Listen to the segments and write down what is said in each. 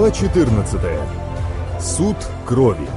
Глава 14. Суд крови.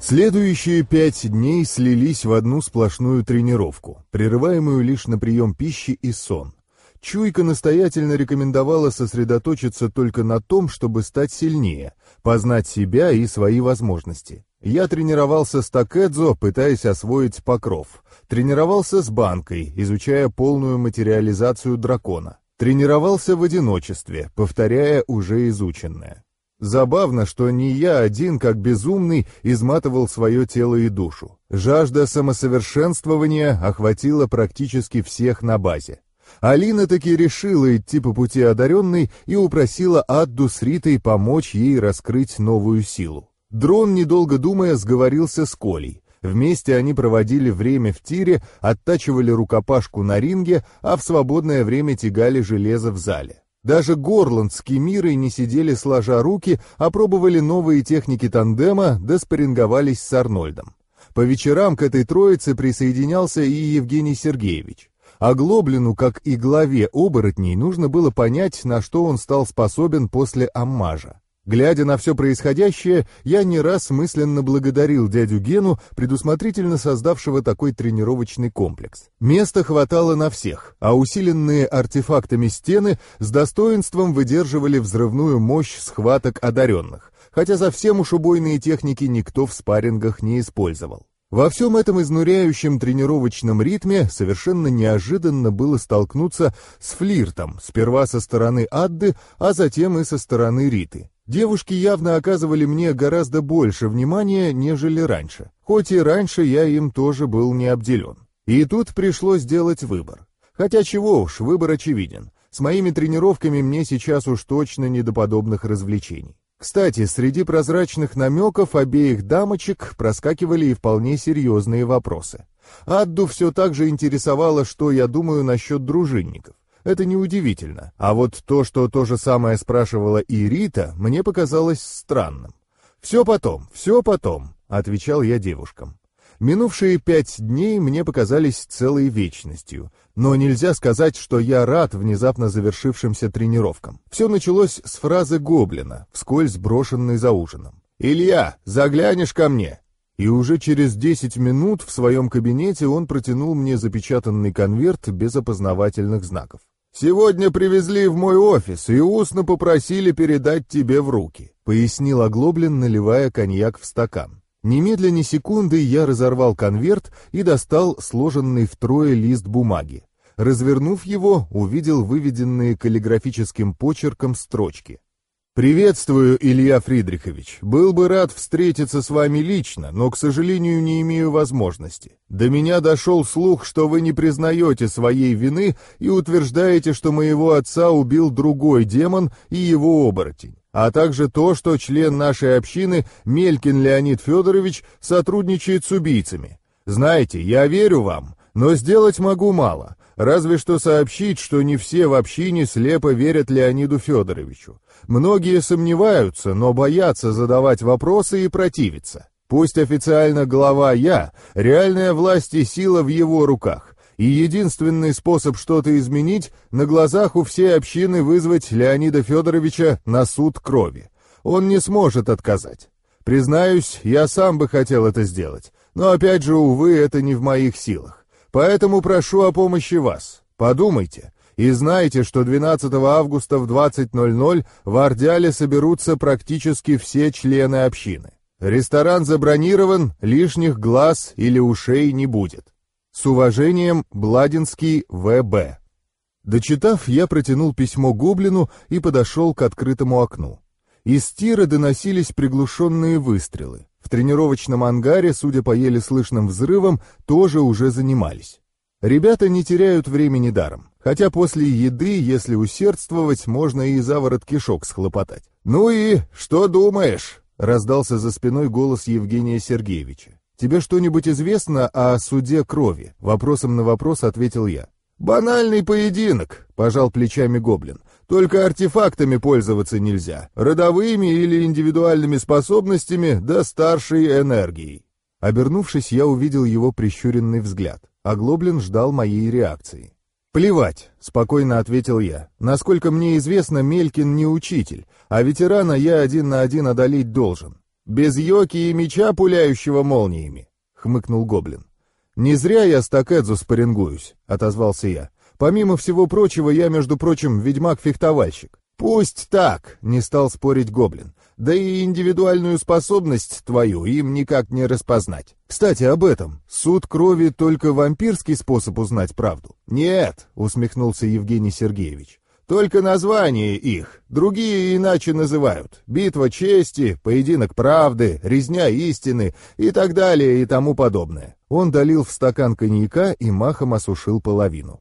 Следующие пять дней слились в одну сплошную тренировку, прерываемую лишь на прием пищи и сон. Чуйка настоятельно рекомендовала сосредоточиться только на том, чтобы стать сильнее, познать себя и свои возможности. Я тренировался с Такэдзо, пытаясь освоить покров. Тренировался с банкой, изучая полную материализацию дракона. Тренировался в одиночестве, повторяя уже изученное. Забавно, что не я один, как безумный, изматывал свое тело и душу. Жажда самосовершенствования охватила практически всех на базе. Алина таки решила идти по пути одаренной и упросила Адду с Ритой помочь ей раскрыть новую силу. Дрон, недолго думая, сговорился с Колей. Вместе они проводили время в тире, оттачивали рукопашку на ринге, а в свободное время тягали железо в зале. Даже Горланд с Кемирой не сидели сложа руки, а пробовали новые техники тандема, да спарринговались с Арнольдом. По вечерам к этой троице присоединялся и Евгений Сергеевич. А Глоблину, как и главе оборотней, нужно было понять, на что он стал способен после аммажа. Глядя на все происходящее, я не раз мысленно благодарил дядю Гену, предусмотрительно создавшего такой тренировочный комплекс. Места хватало на всех, а усиленные артефактами стены с достоинством выдерживали взрывную мощь схваток одаренных, хотя совсем уж убойные техники никто в спаррингах не использовал. Во всем этом изнуряющем тренировочном ритме совершенно неожиданно было столкнуться с флиртом, сперва со стороны Адды, а затем и со стороны Риты. Девушки явно оказывали мне гораздо больше внимания, нежели раньше, хоть и раньше я им тоже был не обделен. И тут пришлось сделать выбор. Хотя чего уж, выбор очевиден. С моими тренировками мне сейчас уж точно не до подобных развлечений. Кстати, среди прозрачных намеков обеих дамочек проскакивали и вполне серьезные вопросы. Адду все так же интересовало, что я думаю насчет дружинников. Это неудивительно. А вот то, что то же самое спрашивала и Рита, мне показалось странным. «Все потом, все потом», — отвечал я девушкам. Минувшие пять дней мне показались целой вечностью, но нельзя сказать, что я рад внезапно завершившимся тренировкам. Все началось с фразы Гоблина, вскользь брошенной за ужином. «Илья, заглянешь ко мне?» И уже через десять минут в своем кабинете он протянул мне запечатанный конверт без опознавательных знаков. «Сегодня привезли в мой офис и устно попросили передать тебе в руки», — пояснил Оглоблин, наливая коньяк в стакан. Немедленно секунды я разорвал конверт и достал сложенный втрое лист бумаги. Развернув его, увидел выведенные каллиграфическим почерком строчки. «Приветствую, Илья Фридрихович. Был бы рад встретиться с вами лично, но, к сожалению, не имею возможности. До меня дошел слух, что вы не признаете своей вины и утверждаете, что моего отца убил другой демон и его оборотень, а также то, что член нашей общины, Мелькин Леонид Федорович, сотрудничает с убийцами. Знаете, я верю вам, но сделать могу мало, разве что сообщить, что не все в общине слепо верят Леониду Федоровичу. Многие сомневаются, но боятся задавать вопросы и противиться. Пусть официально глава я, реальная власть и сила в его руках, и единственный способ что-то изменить — на глазах у всей общины вызвать Леонида Федоровича на суд крови. Он не сможет отказать. Признаюсь, я сам бы хотел это сделать, но опять же, увы, это не в моих силах. Поэтому прошу о помощи вас. Подумайте, и знайте, что 12 августа в 20.00 в Ордяле соберутся практически все члены общины. Ресторан забронирован, лишних глаз или ушей не будет. С уважением, Бладинский В.Б. Дочитав, я протянул письмо Гоблину и подошел к открытому окну. Из тира доносились приглушенные выстрелы. В тренировочном ангаре, судя по еле слышным взрывам, тоже уже занимались. Ребята не теряют времени даром, хотя после еды, если усердствовать, можно и заворот кишок схлопотать. «Ну и что думаешь?» — раздался за спиной голос Евгения Сергеевича. «Тебе что-нибудь известно о суде крови?» — вопросом на вопрос ответил я. «Банальный поединок», — пожал плечами Гоблин. «Только артефактами пользоваться нельзя, родовыми или индивидуальными способностями да старшей энергией». Обернувшись, я увидел его прищуренный взгляд а Глоблин ждал моей реакции. «Плевать», — спокойно ответил я. «Насколько мне известно, Мелькин не учитель, а ветерана я один на один одолеть должен. Без йоки и меча, пуляющего молниями», — хмыкнул Гоблин. «Не зря я с Такэдзу спарингуюсь», — отозвался я. «Помимо всего прочего, я, между прочим, ведьмак-фехтовальщик». «Пусть так», — не стал спорить Гоблин. «Да и индивидуальную способность твою им никак не распознать. Кстати, об этом. Суд крови — только вампирский способ узнать правду». «Нет», — усмехнулся Евгений Сергеевич. «Только названия их. Другие иначе называют. Битва чести, поединок правды, резня истины и так далее и тому подобное». Он долил в стакан коньяка и махом осушил половину.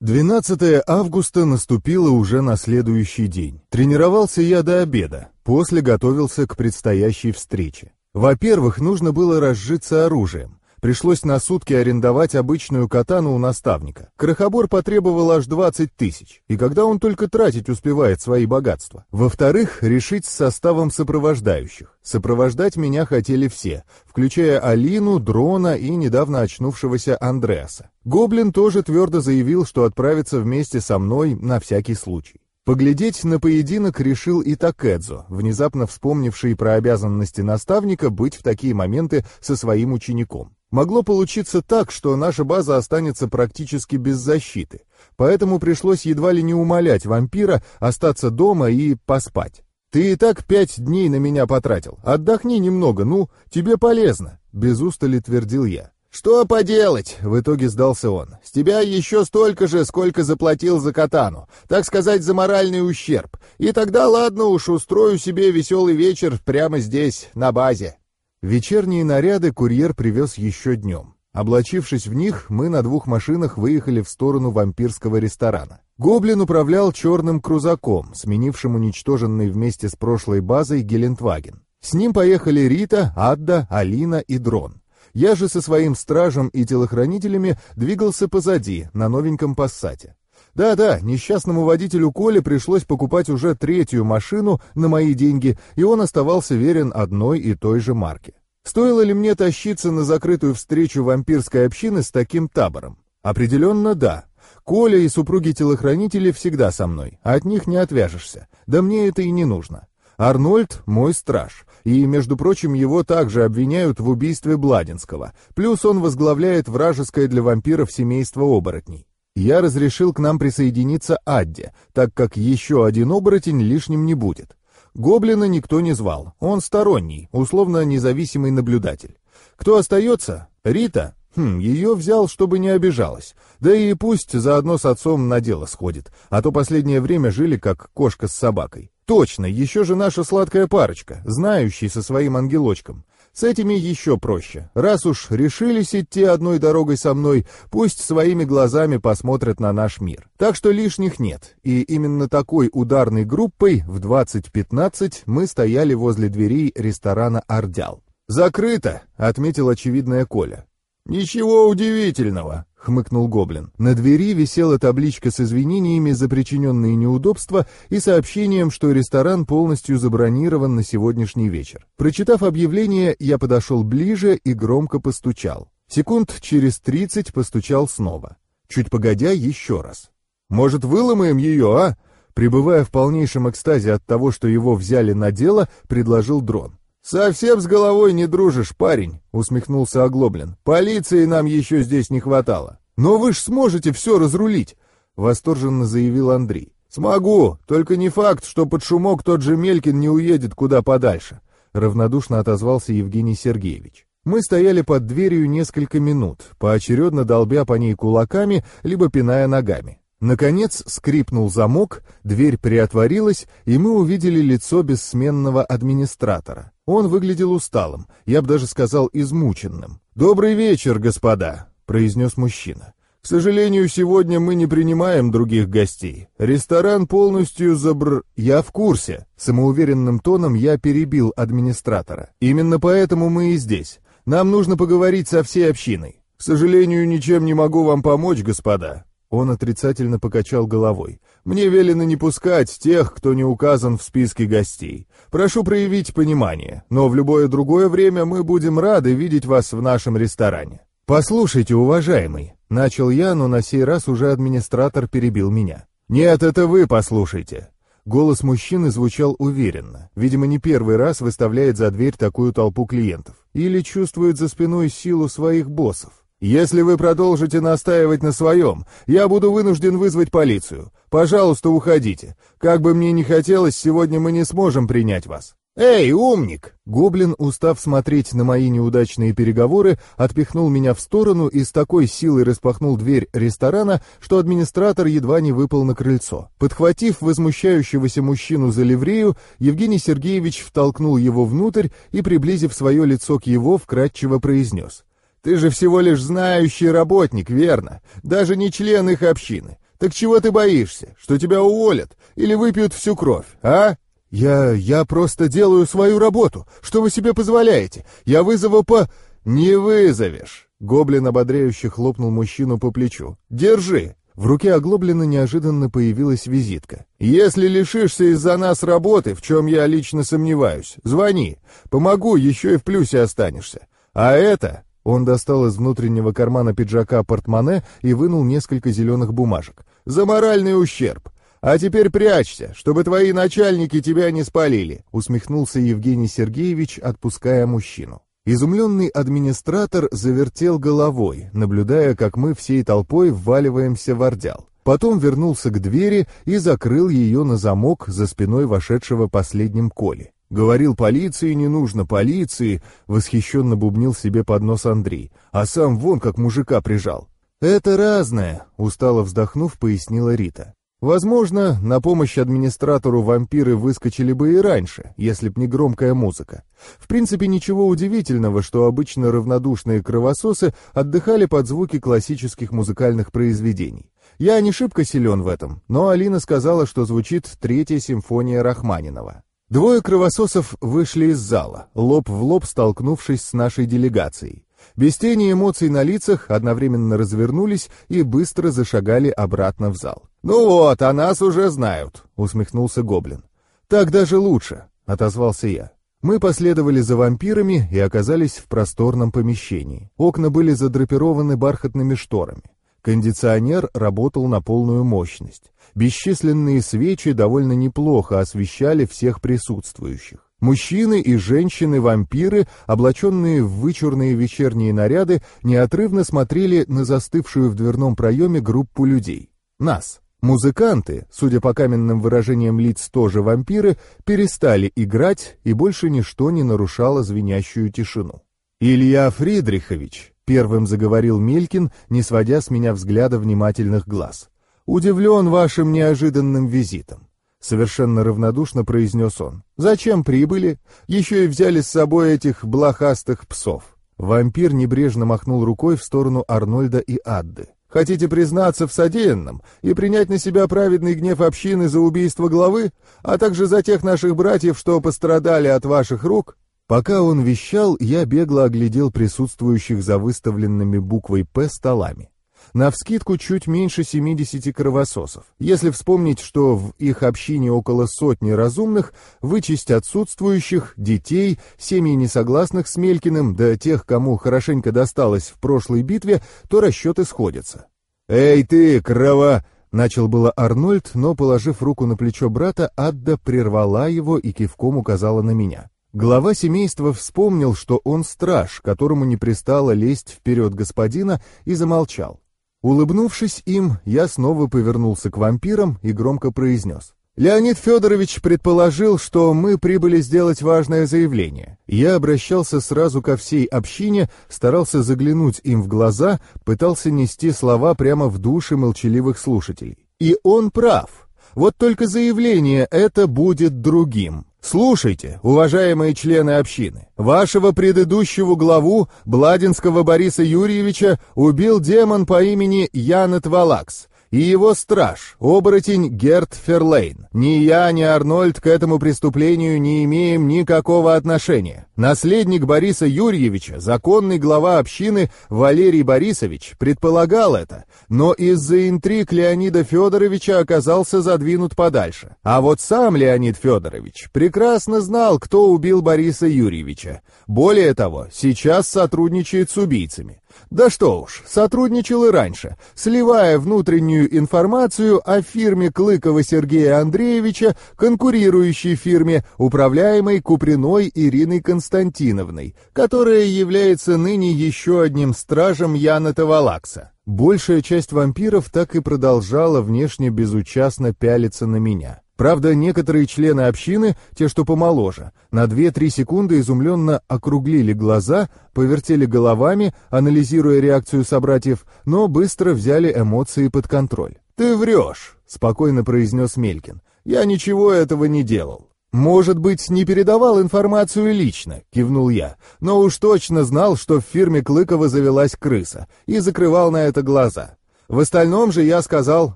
12 августа наступило уже на следующий день. Тренировался я до обеда, после готовился к предстоящей встрече. Во-первых, нужно было разжиться оружием. Пришлось на сутки арендовать обычную катану у наставника. Крохобор потребовал аж 20 тысяч, и когда он только тратить успевает свои богатства. Во-вторых, решить с составом сопровождающих. Сопровождать меня хотели все, включая Алину, Дрона и недавно очнувшегося Андреаса. Гоблин тоже твердо заявил, что отправится вместе со мной на всякий случай. Поглядеть на поединок решил и Такэдзо, внезапно вспомнивший про обязанности наставника быть в такие моменты со своим учеником. Могло получиться так, что наша база останется практически без защиты, поэтому пришлось едва ли не умолять вампира остаться дома и поспать. «Ты и так пять дней на меня потратил. Отдохни немного, ну, тебе полезно», — без устали твердил я. «Что поделать?» — в итоге сдался он. «С тебя еще столько же, сколько заплатил за катану, так сказать, за моральный ущерб. И тогда ладно уж, устрою себе веселый вечер прямо здесь, на базе». Вечерние наряды курьер привез еще днем. Облачившись в них, мы на двух машинах выехали в сторону вампирского ресторана. Гоблин управлял черным крузаком, сменившим уничтоженный вместе с прошлой базой Гелендваген. С ним поехали Рита, Адда, Алина и Дрон. Я же со своим стражем и телохранителями двигался позади, на новеньком пассате. Да-да, несчастному водителю Коле пришлось покупать уже третью машину на мои деньги, и он оставался верен одной и той же марке. Стоило ли мне тащиться на закрытую встречу вампирской общины с таким табором? Определенно да. Коля и супруги-телохранители всегда со мной, а от них не отвяжешься. Да мне это и не нужно. Арнольд — мой страж, и, между прочим, его также обвиняют в убийстве Бладинского, плюс он возглавляет вражеское для вампиров семейство оборотней. Я разрешил к нам присоединиться Адде, так как еще один оборотень лишним не будет. Гоблина никто не звал, он сторонний, условно независимый наблюдатель. Кто остается? Рита? Хм, ее взял, чтобы не обижалась. Да и пусть заодно с отцом на дело сходит, а то последнее время жили как кошка с собакой. Точно, еще же наша сладкая парочка, знающий со своим ангелочком. С этими еще проще. Раз уж решились идти одной дорогой со мной, пусть своими глазами посмотрят на наш мир. Так что лишних нет. И именно такой ударной группой в 20.15 мы стояли возле дверей ресторана «Ордял». «Закрыто», — отметил очевидная Коля. «Ничего удивительного», — хмыкнул Гоблин. На двери висела табличка с извинениями за причиненные неудобства и сообщением, что ресторан полностью забронирован на сегодняшний вечер. Прочитав объявление, я подошел ближе и громко постучал. Секунд через тридцать постучал снова. Чуть погодя, еще раз. «Может, выломаем ее, а?» Пребывая в полнейшем экстазе от того, что его взяли на дело, предложил дрон. «Совсем с головой не дружишь, парень», — усмехнулся Оглоблин. «Полиции нам еще здесь не хватало». «Но вы ж сможете все разрулить», — восторженно заявил Андрей. «Смогу, только не факт, что под шумок тот же Мелькин не уедет куда подальше», — равнодушно отозвался Евгений Сергеевич. Мы стояли под дверью несколько минут, поочередно долбя по ней кулаками, либо пиная ногами. Наконец скрипнул замок, дверь приотворилась, и мы увидели лицо бессменного администратора. Он выглядел усталым, я бы даже сказал измученным. «Добрый вечер, господа», — произнес мужчина. «К сожалению, сегодня мы не принимаем других гостей. Ресторан полностью забр...» «Я в курсе», — самоуверенным тоном я перебил администратора. «Именно поэтому мы и здесь. Нам нужно поговорить со всей общиной. К сожалению, ничем не могу вам помочь, господа. Он отрицательно покачал головой. «Мне велено не пускать тех, кто не указан в списке гостей. Прошу проявить понимание, но в любое другое время мы будем рады видеть вас в нашем ресторане». «Послушайте, уважаемый», — начал я, но на сей раз уже администратор перебил меня. «Нет, это вы послушайте». Голос мужчины звучал уверенно. Видимо, не первый раз выставляет за дверь такую толпу клиентов. Или чувствует за спиной силу своих боссов. «Если вы продолжите настаивать на своем, я буду вынужден вызвать полицию. Пожалуйста, уходите. Как бы мне ни хотелось, сегодня мы не сможем принять вас». «Эй, умник!» Гоблин, устав смотреть на мои неудачные переговоры, отпихнул меня в сторону и с такой силой распахнул дверь ресторана, что администратор едва не выпал на крыльцо. Подхватив возмущающегося мужчину за ливрею, Евгений Сергеевич втолкнул его внутрь и, приблизив свое лицо к его, вкратчиво произнес. «Ты же всего лишь знающий работник, верно? Даже не член их общины. Так чего ты боишься? Что тебя уволят? Или выпьют всю кровь, а?» «Я... я просто делаю свою работу. Что вы себе позволяете? Я вызову по...» «Не вызовешь!» Гоблин ободряюще хлопнул мужчину по плечу. «Держи!» В руке Оглоблина неожиданно появилась визитка. «Если лишишься из-за нас работы, в чем я лично сомневаюсь, звони. Помогу, еще и в плюсе останешься. А это...» Он достал из внутреннего кармана пиджака портмоне и вынул несколько зеленых бумажек. «За моральный ущерб. «А теперь прячься, чтобы твои начальники тебя не спалили», усмехнулся Евгений Сергеевич, отпуская мужчину. Изумленный администратор завертел головой, наблюдая, как мы всей толпой вваливаемся в ордял. Потом вернулся к двери и закрыл ее на замок за спиной вошедшего последним Коли. Говорил, полиции не нужно, полиции, восхищенно бубнил себе под нос Андрей, а сам вон как мужика прижал. «Это разное», — устало вздохнув, пояснила Рита. Возможно, на помощь администратору вампиры выскочили бы и раньше, если б не громкая музыка. В принципе, ничего удивительного, что обычно равнодушные кровососы отдыхали под звуки классических музыкальных произведений. Я не шибко силен в этом, но Алина сказала, что звучит третья симфония Рахманинова. Двое кровососов вышли из зала, лоб в лоб столкнувшись с нашей делегацией. Без тени эмоций на лицах одновременно развернулись и быстро зашагали обратно в зал. «Ну вот, о нас уже знают», — усмехнулся Гоблин. «Так даже лучше», — отозвался я. Мы последовали за вампирами и оказались в просторном помещении. Окна были задрапированы бархатными шторами. Кондиционер работал на полную мощность. Бесчисленные свечи довольно неплохо освещали всех присутствующих. Мужчины и женщины-вампиры, облаченные в вычурные вечерние наряды, неотрывно смотрели на застывшую в дверном проеме группу людей. Нас. Музыканты, судя по каменным выражениям лиц тоже вампиры, перестали играть, и больше ничто не нарушало звенящую тишину. «Илья Фридрихович», — первым заговорил Мелькин, не сводя с меня взгляда внимательных глаз, — «удивлен вашим неожиданным визитом. Совершенно равнодушно произнес он. «Зачем прибыли? Еще и взяли с собой этих блохастых псов». Вампир небрежно махнул рукой в сторону Арнольда и Адды. «Хотите признаться в содеянном и принять на себя праведный гнев общины за убийство главы, а также за тех наших братьев, что пострадали от ваших рук?» Пока он вещал, я бегло оглядел присутствующих за выставленными буквой «П» столами. Навскидку чуть меньше 70 кровососов. Если вспомнить, что в их общине около сотни разумных, вычесть отсутствующих, детей, семьи несогласных с Мелькиным, да тех, кому хорошенько досталось в прошлой битве, то расчеты сходятся. «Эй ты, крова!» — начал было Арнольд, но, положив руку на плечо брата, Адда прервала его и кивком указала на меня. Глава семейства вспомнил, что он страж, которому не пристало лезть вперед господина, и замолчал. Улыбнувшись им, я снова повернулся к вампирам и громко произнес. Леонид Федорович предположил, что мы прибыли сделать важное заявление. Я обращался сразу ко всей общине, старался заглянуть им в глаза, пытался нести слова прямо в души молчаливых слушателей. И он прав. Вот только заявление это будет другим. Слушайте, уважаемые члены общины, вашего предыдущего главу, Бладинского Бориса Юрьевича, убил демон по имени Янет Валакс и его страж, оборотень Герт Ферлейн. Ни я, ни Арнольд к этому преступлению не имеем никакого отношения. Наследник Бориса Юрьевича, законный глава общины Валерий Борисович, предполагал это, но из-за интриг Леонида Федоровича оказался задвинут подальше. А вот сам Леонид Федорович прекрасно знал, кто убил Бориса Юрьевича. Более того, сейчас сотрудничает с убийцами. Да что уж, сотрудничал и раньше, сливая внутреннюю информацию о фирме Клыкова Сергея Андреевича, конкурирующей фирме, управляемой Куприной Ириной Константиновной, которая является ныне еще одним стражем Яна Тавалакса. Большая часть вампиров так и продолжала внешне безучастно пялиться на меня. Правда, некоторые члены общины, те, что помоложе, на 2-3 секунды изумленно округлили глаза, повертели головами, анализируя реакцию собратьев, но быстро взяли эмоции под контроль. «Ты врешь», — спокойно произнес Мелькин. «Я ничего этого не делал». «Может быть, не передавал информацию лично», — кивнул я, «но уж точно знал, что в фирме Клыкова завелась крыса, и закрывал на это глаза. В остальном же я сказал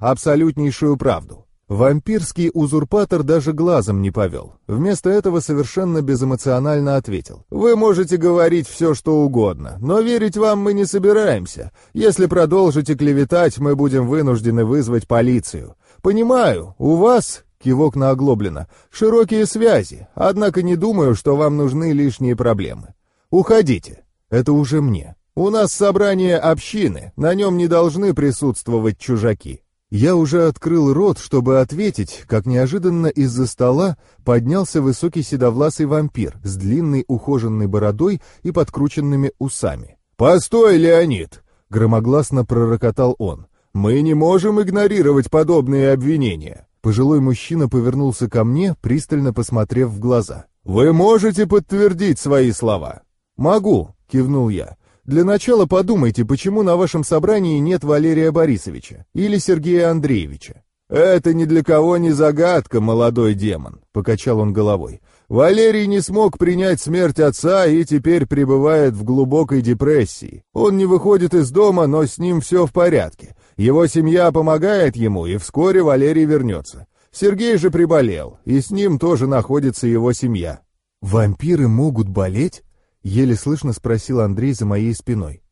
абсолютнейшую правду. Вампирский узурпатор даже глазом не повел. Вместо этого совершенно безэмоционально ответил. «Вы можете говорить все, что угодно, но верить вам мы не собираемся. Если продолжите клеветать, мы будем вынуждены вызвать полицию. Понимаю, у вас, кивок на оглоблено, широкие связи, однако не думаю, что вам нужны лишние проблемы. Уходите. Это уже мне. У нас собрание общины, на нем не должны присутствовать чужаки. Я уже открыл рот, чтобы ответить, как неожиданно из-за стола поднялся высокий седовласый вампир с длинной ухоженной бородой и подкрученными усами. «Постой, Леонид!» — громогласно пророкотал он. «Мы не можем игнорировать подобные обвинения!» Пожилой мужчина повернулся ко мне, пристально посмотрев в глаза. «Вы можете подтвердить свои слова?» «Могу», — кивнул я. Для начала подумайте, почему на вашем собрании нет Валерия Борисовича или Сергея Андреевича. «Это ни для кого не загадка, молодой демон», — покачал он головой. «Валерий не смог принять смерть отца и теперь пребывает в глубокой депрессии. Он не выходит из дома, но с ним все в порядке. Его семья помогает ему, и вскоре Валерий вернется. Сергей же приболел, и с ним тоже находится его семья». «Вампиры могут болеть?» — еле слышно спросил Андрей за моей спиной.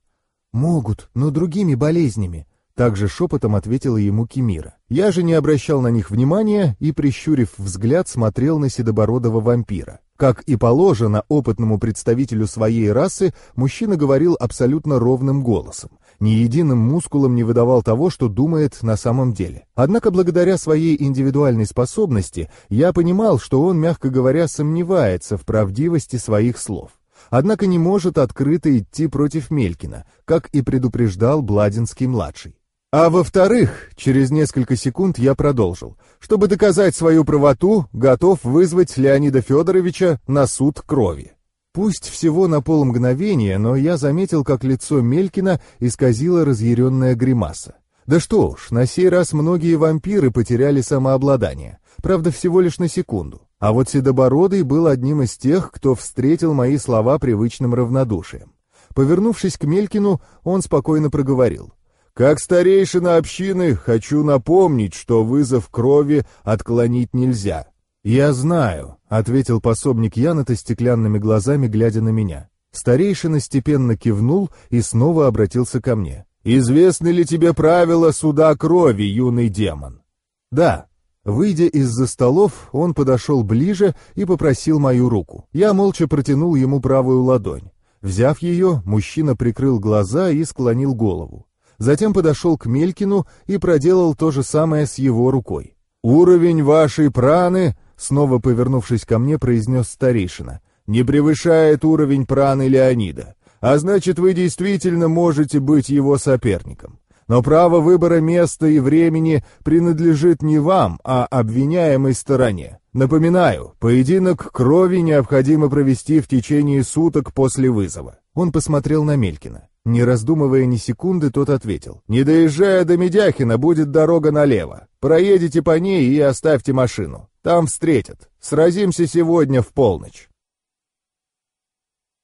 «Могут, но другими болезнями», — также шепотом ответила ему Кимира. Я же не обращал на них внимания и, прищурив взгляд, смотрел на седобородого вампира. Как и положено опытному представителю своей расы, мужчина говорил абсолютно ровным голосом. Ни единым мускулом не выдавал того, что думает на самом деле. Однако благодаря своей индивидуальной способности я понимал, что он, мягко говоря, сомневается в правдивости своих слов однако не может открыто идти против Мелькина, как и предупреждал Бладинский-младший. А во-вторых, через несколько секунд я продолжил. Чтобы доказать свою правоту, готов вызвать Леонида Федоровича на суд крови. Пусть всего на полмгновения, но я заметил, как лицо Мелькина исказило разъяренная гримаса. Да что уж, на сей раз многие вампиры потеряли самообладание. Правда, всего лишь на секунду. А вот Седобородый был одним из тех, кто встретил мои слова привычным равнодушием. Повернувшись к Мелькину, он спокойно проговорил. «Как старейшина общины, хочу напомнить, что вызов крови отклонить нельзя». «Я знаю», — ответил пособник Яната стеклянными глазами, глядя на меня. Старейшина степенно кивнул и снова обратился ко мне. «Известны ли тебе правила суда крови, юный демон?» «Да», Выйдя из-за столов, он подошел ближе и попросил мою руку. Я молча протянул ему правую ладонь. Взяв ее, мужчина прикрыл глаза и склонил голову. Затем подошел к Мелькину и проделал то же самое с его рукой. «Уровень вашей праны», — снова повернувшись ко мне, произнес старейшина, «не превышает уровень праны Леонида, а значит, вы действительно можете быть его соперником. Но право выбора места и времени принадлежит не вам, а обвиняемой стороне. Напоминаю, поединок крови необходимо провести в течение суток после вызова. Он посмотрел на Мелькина. Не раздумывая ни секунды, тот ответил. «Не доезжая до Медяхина, будет дорога налево. Проедете по ней и оставьте машину. Там встретят. Сразимся сегодня в полночь».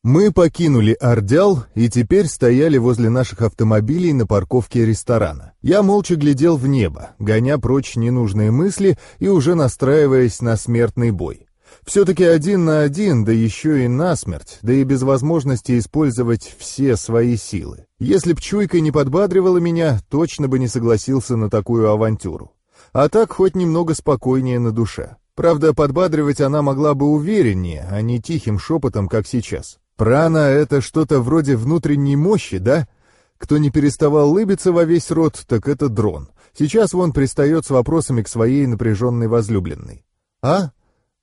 Мы покинули Ордял и теперь стояли возле наших автомобилей на парковке ресторана. Я молча глядел в небо, гоня прочь ненужные мысли и уже настраиваясь на смертный бой. Все-таки один на один, да еще и насмерть, да и без возможности использовать все свои силы. Если б чуйка не подбадривала меня, точно бы не согласился на такую авантюру. А так хоть немного спокойнее на душе. Правда, подбадривать она могла бы увереннее, а не тихим шепотом, как сейчас. Прана — это что-то вроде внутренней мощи, да? Кто не переставал лыбиться во весь рот, так это дрон. Сейчас вон пристает с вопросами к своей напряженной возлюбленной. «А?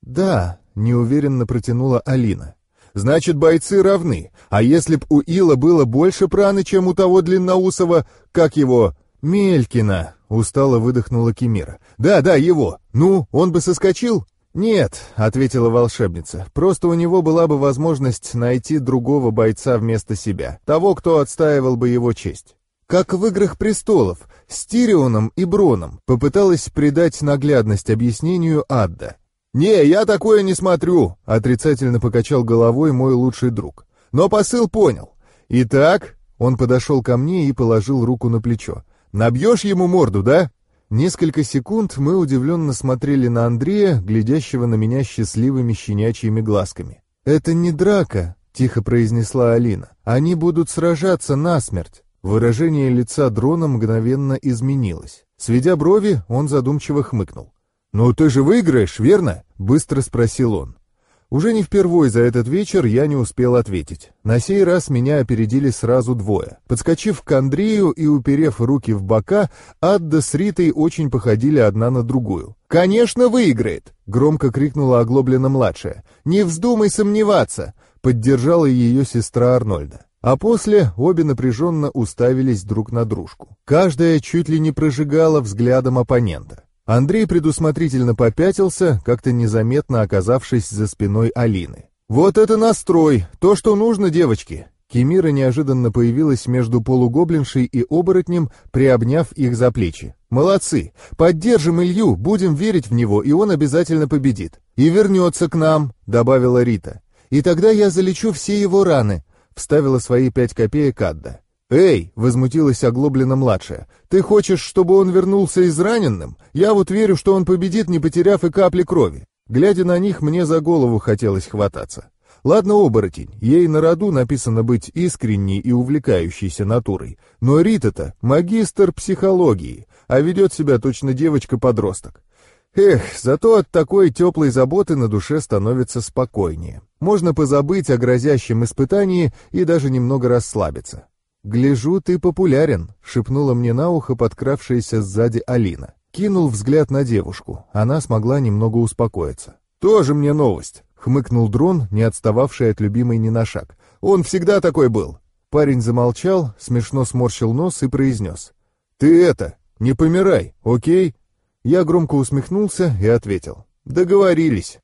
Да», — неуверенно протянула Алина. «Значит, бойцы равны. А если б у Ила было больше праны, чем у того длинноусого, как его, Мелькина?» — устало выдохнула Кемира. «Да, да, его. Ну, он бы соскочил?» «Нет», — ответила волшебница, — «просто у него была бы возможность найти другого бойца вместо себя, того, кто отстаивал бы его честь». Как в «Играх престолов», с Тирионом и Броном попыталась придать наглядность объяснению Адда. «Не, я такое не смотрю», — отрицательно покачал головой мой лучший друг. «Но посыл понял. Итак...» — он подошел ко мне и положил руку на плечо. «Набьешь ему морду, да?» Несколько секунд мы удивленно смотрели на Андрея, глядящего на меня счастливыми щенячьими глазками. «Это не драка», — тихо произнесла Алина. «Они будут сражаться насмерть». Выражение лица дрона мгновенно изменилось. Сведя брови, он задумчиво хмыкнул. «Ну ты же выиграешь, верно?» — быстро спросил он. Уже не впервой за этот вечер я не успел ответить. На сей раз меня опередили сразу двое. Подскочив к Андрею и уперев руки в бока, Адда с Ритой очень походили одна на другую. «Конечно, выиграет!» — громко крикнула оглобленно-младшая. «Не вздумай сомневаться!» — поддержала ее сестра Арнольда. А после обе напряженно уставились друг на дружку. Каждая чуть ли не прожигала взглядом оппонента. Андрей предусмотрительно попятился, как-то незаметно оказавшись за спиной Алины. «Вот это настрой! То, что нужно, девочки!» Кемира неожиданно появилась между полугоблиншей и оборотнем, приобняв их за плечи. «Молодцы! Поддержим Илью, будем верить в него, и он обязательно победит. И вернется к нам», — добавила Рита. «И тогда я залечу все его раны», — вставила свои пять копеек Адда. «Эй!» — возмутилась оглобленно-младшая. «Ты хочешь, чтобы он вернулся израненным? Я вот верю, что он победит, не потеряв и капли крови». Глядя на них, мне за голову хотелось хвататься. Ладно, оборотень, ей на роду написано быть искренней и увлекающейся натурой. Но Рита-то магистр психологии, а ведет себя точно девочка-подросток. Эх, зато от такой теплой заботы на душе становится спокойнее. Можно позабыть о грозящем испытании и даже немного расслабиться. «Гляжу, ты популярен», — шепнула мне на ухо подкравшаяся сзади Алина. Кинул взгляд на девушку. Она смогла немного успокоиться. «Тоже мне новость», — хмыкнул дрон, не отстававший от любимой ни на шаг. «Он всегда такой был». Парень замолчал, смешно сморщил нос и произнес. «Ты это, не помирай, окей?» Я громко усмехнулся и ответил. «Договорились».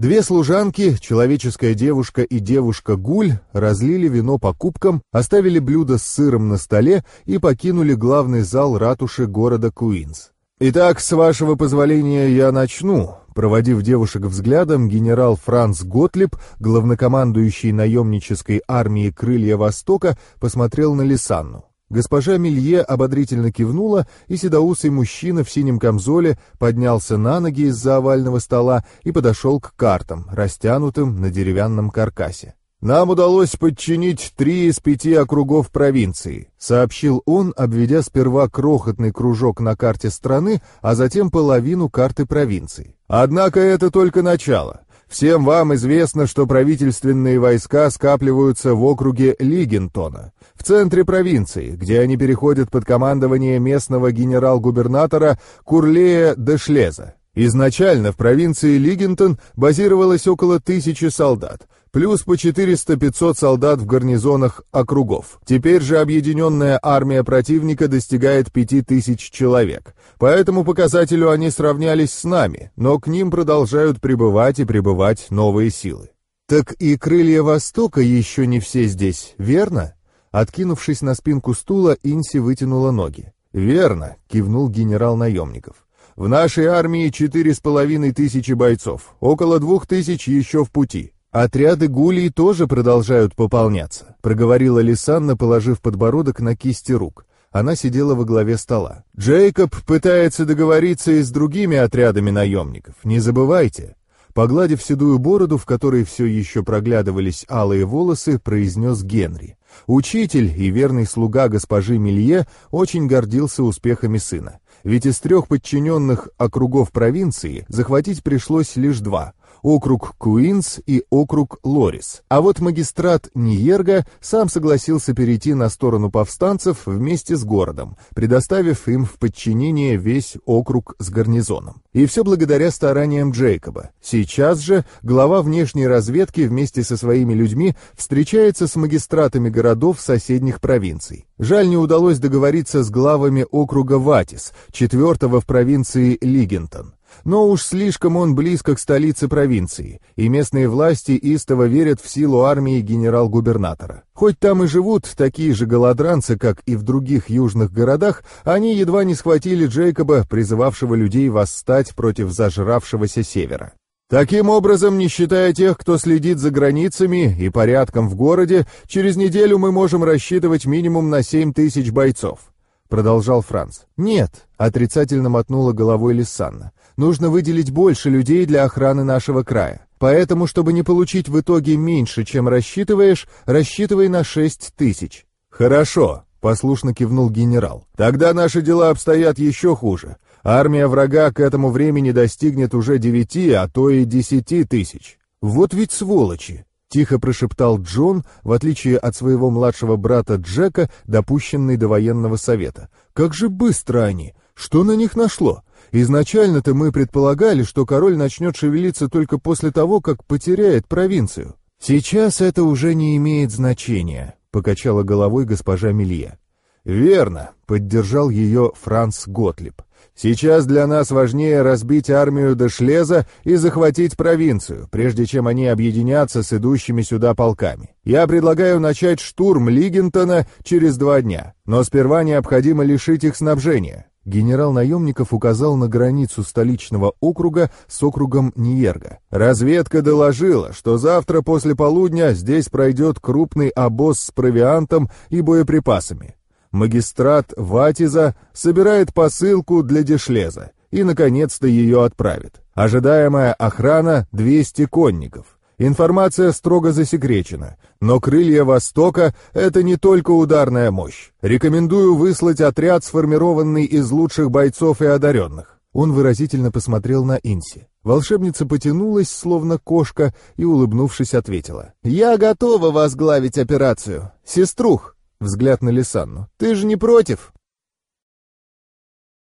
Две служанки, человеческая девушка и девушка-гуль, разлили вино по кубкам, оставили блюдо с сыром на столе и покинули главный зал ратуши города Куинс. «Итак, с вашего позволения я начну», Проводив девушек взглядом, генерал Франц Готлиб, главнокомандующий наемнической армией «Крылья Востока», посмотрел на Лисанну. Госпожа Милье ободрительно кивнула, и седоусый мужчина в синем камзоле поднялся на ноги из-за овального стола и подошел к картам, растянутым на деревянном каркасе. «Нам удалось подчинить три из пяти округов провинции», — сообщил он, обведя сперва крохотный кружок на карте страны, а затем половину карты провинции. «Однако это только начало. Всем вам известно, что правительственные войска скапливаются в округе Лигентона, в центре провинции, где они переходят под командование местного генерал-губернатора Курлея де Шлеза. Изначально в провинции Лигентон базировалось около тысячи солдат, плюс по 400-500 солдат в гарнизонах округов. Теперь же объединенная армия противника достигает 5000 человек. По этому показателю они сравнялись с нами, но к ним продолжают прибывать и прибывать новые силы. «Так и крылья Востока еще не все здесь, верно?» Откинувшись на спинку стула, Инси вытянула ноги. «Верно», — кивнул генерал наемников. «В нашей армии четыре с половиной тысячи бойцов, около двух тысяч еще в пути. «Отряды гулей тоже продолжают пополняться», — проговорила Лисанна, положив подбородок на кисти рук. Она сидела во главе стола. «Джейкоб пытается договориться и с другими отрядами наемников, не забывайте». Погладив седую бороду, в которой все еще проглядывались алые волосы, произнес Генри. Учитель и верный слуга госпожи Милье очень гордился успехами сына. Ведь из трех подчиненных округов провинции захватить пришлось лишь два — округ Куинс и округ Лорис. А вот магистрат Ниерга сам согласился перейти на сторону повстанцев вместе с городом, предоставив им в подчинение весь округ с гарнизоном. И все благодаря стараниям Джейкоба. Сейчас же глава внешней разведки вместе со своими людьми встречается с магистратами городов соседних провинций. Жаль, не удалось договориться с главами округа Ватис, четвертого в провинции Лигентон. Но уж слишком он близко к столице провинции, и местные власти истово верят в силу армии генерал-губернатора. Хоть там и живут такие же голодранцы, как и в других южных городах, они едва не схватили Джейкоба, призывавшего людей восстать против зажравшегося севера. Таким образом, не считая тех, кто следит за границами и порядком в городе, через неделю мы можем рассчитывать минимум на 7 тысяч бойцов продолжал Франц. «Нет», — отрицательно мотнула головой Лиссанна. «Нужно выделить больше людей для охраны нашего края. Поэтому, чтобы не получить в итоге меньше, чем рассчитываешь, рассчитывай на шесть тысяч». «Хорошо», — послушно кивнул генерал. «Тогда наши дела обстоят еще хуже. Армия врага к этому времени достигнет уже девяти, а то и десяти тысяч». «Вот ведь сволочи!» Тихо прошептал Джон, в отличие от своего младшего брата Джека, допущенный до военного совета. «Как же быстро они! Что на них нашло? Изначально-то мы предполагали, что король начнет шевелиться только после того, как потеряет провинцию. Сейчас это уже не имеет значения», — покачала головой госпожа Мелье. «Верно», — поддержал ее Франц Готлиб. Сейчас для нас важнее разбить армию Дешлеза и захватить провинцию, прежде чем они объединятся с идущими сюда полками. Я предлагаю начать штурм Лигентона через два дня, но сперва необходимо лишить их снабжения. Генерал наемников указал на границу столичного округа с округом Ниерга. Разведка доложила, что завтра после полудня здесь пройдет крупный обоз с провиантом и боеприпасами магистрат Ватиза собирает посылку для Дешлеза и, наконец-то, ее отправит. Ожидаемая охрана — 200 конников. Информация строго засекречена, но «Крылья Востока» — это не только ударная мощь. Рекомендую выслать отряд, сформированный из лучших бойцов и одаренных. Он выразительно посмотрел на Инси. Волшебница потянулась, словно кошка, и, улыбнувшись, ответила. «Я готова возглавить операцию. Сеструх, Взгляд на Лисанну. «Ты же не против?»